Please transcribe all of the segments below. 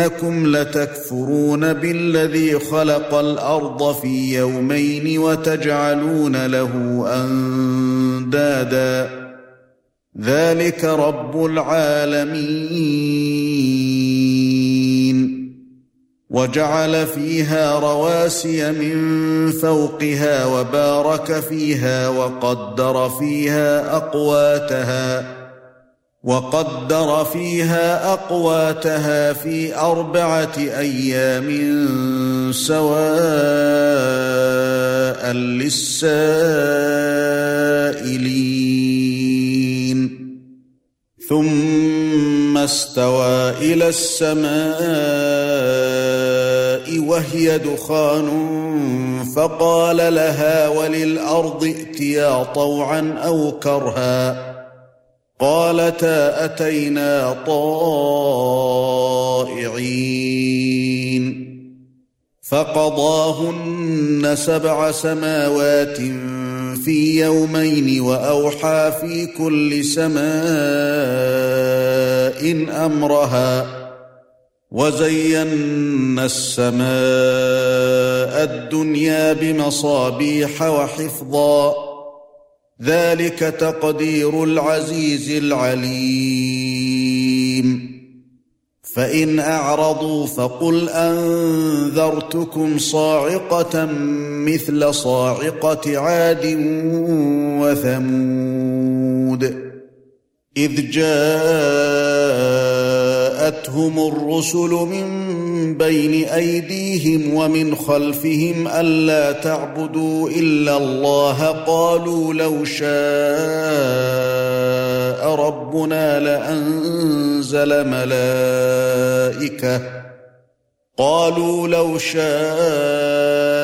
ائنكم لتكفرون بالذي خلق الأرض في يومين وتجعلون له أندادا. ذلك رب العالمين. وجعل فيها رواسي من فوقها وبارك فيها وقدر فيها أقواتها. وقدر فيها أقواتها في أربعة أيام سواء للسائلين. ثم استوى إلى السماء وهي دخان فقال لها وللأرض ائتيا طوعا أو كرها. قالتا أتينا طائعين. فقضاهن سبع سماوات في يومين وأوحى في كل سماء أمرها وزينا السماء الدنيا بمصابيح وحفظا ذلك تقدير العزيز العليم. فإن أعرضوا فقل أنذرتكم صاعقة مثل صاعقة عاد وثمود. إذ جاءتهم الرسل من بين أيديهم ومن خلفهم ألا تعبدوا إلا الله قالوا لو شاء ربنا لأنزل ملائكة قالوا لو شاء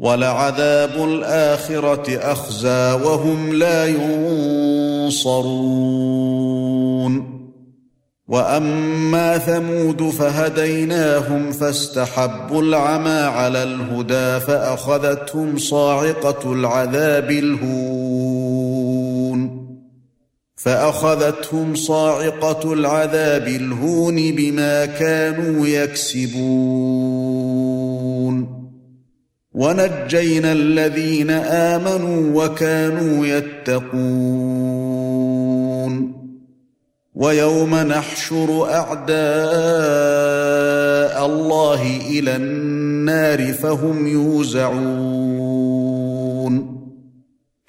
ولعذاب الآخرة أخزى وهم لا ينصرون. وأما ثمود فهديناهم فاستحبوا العمى على الهدى فأخذتهم صاعقة العذاب الهون. فأخذتهم صاعقة العذاب الهون بما كانوا يكسبون. ونجينا الذين آمنوا وكانوا يتقون. ويوم نحشر أعداء الله إلى النار فهم يوزعون.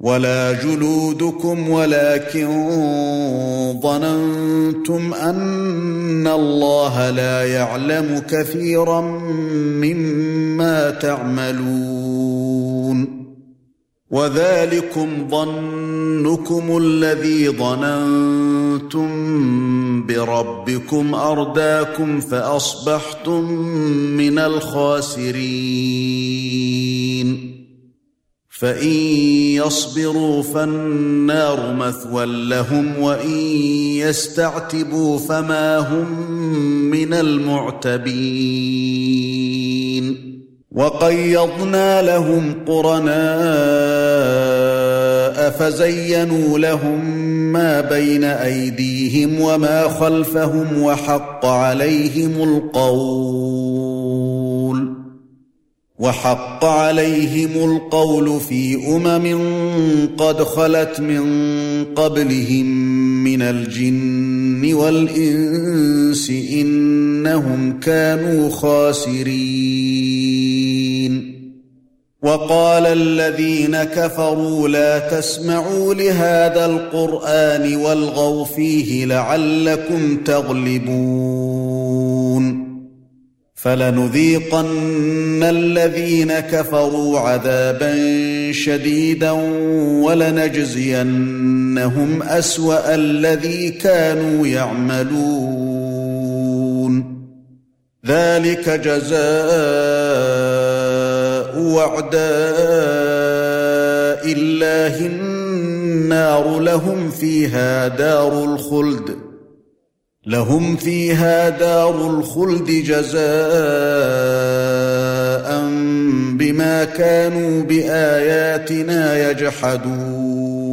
ولا جلودكم ولكن ظننتم أن الله لا يعلم كثيرا مما تعملون. وذلكم ظنكم الذي ظننتم بربكم أرداكم فأصبحتم من الخاسرين. فإن يصبروا فالنار مثوى لهم وإن يستعتبوا فما هم من المعتبين. وقيضنا لهم قرناء فزينوا لهم ما بين أيديهم وما خلفهم وحق عليهم القول. وحق عليهم القول في أمم قد خلت من قبلهم من الجن والإنس إنهم كانوا خاسرين. وقال الذين كفروا لا تسمعوا لهذا القرآن والغوا فيه لعلكم تغلبون. فلنذيقن الذين كفروا عذابا شديدا ولنجزينهم أسوأ الذي كانوا يعملون. ذلك جزاء وعداء الله النار لهم فيها دار الخلد. لهم فيها دار الخلد جزاء بما كانوا بآياتنا يجحدون.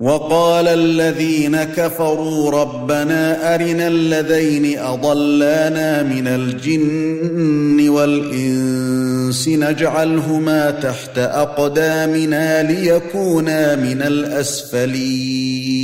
وقال الذين كفروا ربنا أرنا الذين أضلانا من الجن والإنس نجعلهما تحت أقدامنا ليكونا من الأسفلين.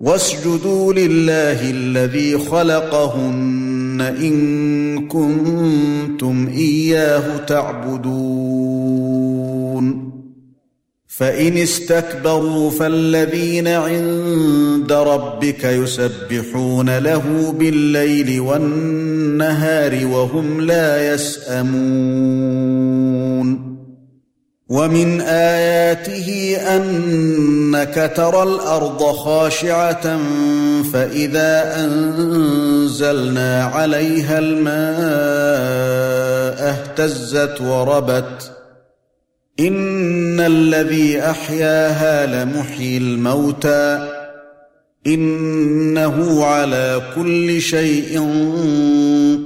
واسجدوا لله الذي خلقهن إن كنتم إياه تعبدون. فإن استكبروا فالذين عند ربك يسبحون له بالليل والنهار وهم لا يسأمون. ومن آياته أنك ترى الأرض خاشعة فإذا أنزلنا عليها الماء اهتزت وربت إن الذي أحياها لمحيي الموتى إنه على كل شيء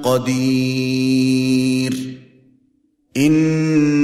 قدير إن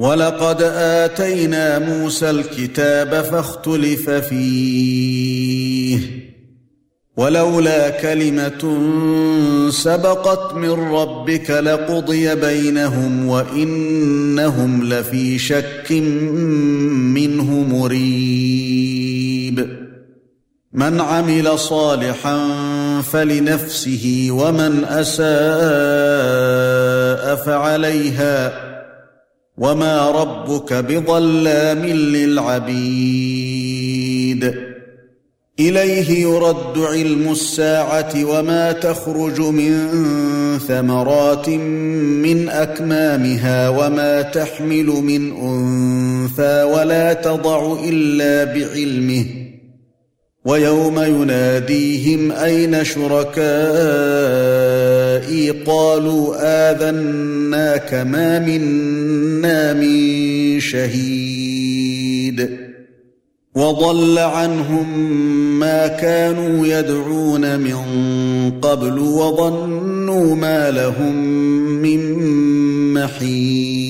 ولقد آتينا موسى الكتاب فاختلف فيه. ولولا كلمة سبقت من ربك لقضي بينهم وإنهم لفي شك منه مريب. من عمل صالحا فلنفسه ومن أساء فعليها وما ربك بظلام للعبيد اليه يرد علم الساعة وما تخرج من ثمرات من اكمامها وما تحمل من انثى ولا تضع الا بعلمه ويوم يناديهم أين شركائي قالوا آذناك ما منا من شهيد وضل عنهم ما كانوا يدعون من قبل وظنوا ما لهم من محيص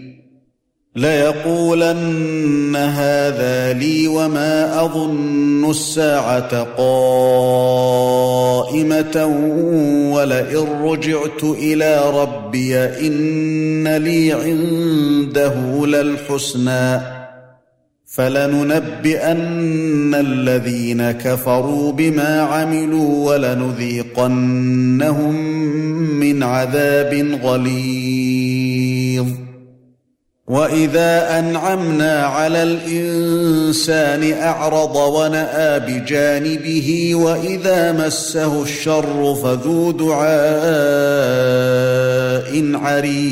ليقولن هذا لي وما أظن الساعة قائمة ولئن رجعت إلى ربي إن لي عنده للحسنى فلننبئن الذين كفروا بما عملوا ولنذيقنهم من عذاب غليظ واذا انعمنا على الانسان اعرض وناى بجانبه واذا مسه الشر فذو دعاء عريض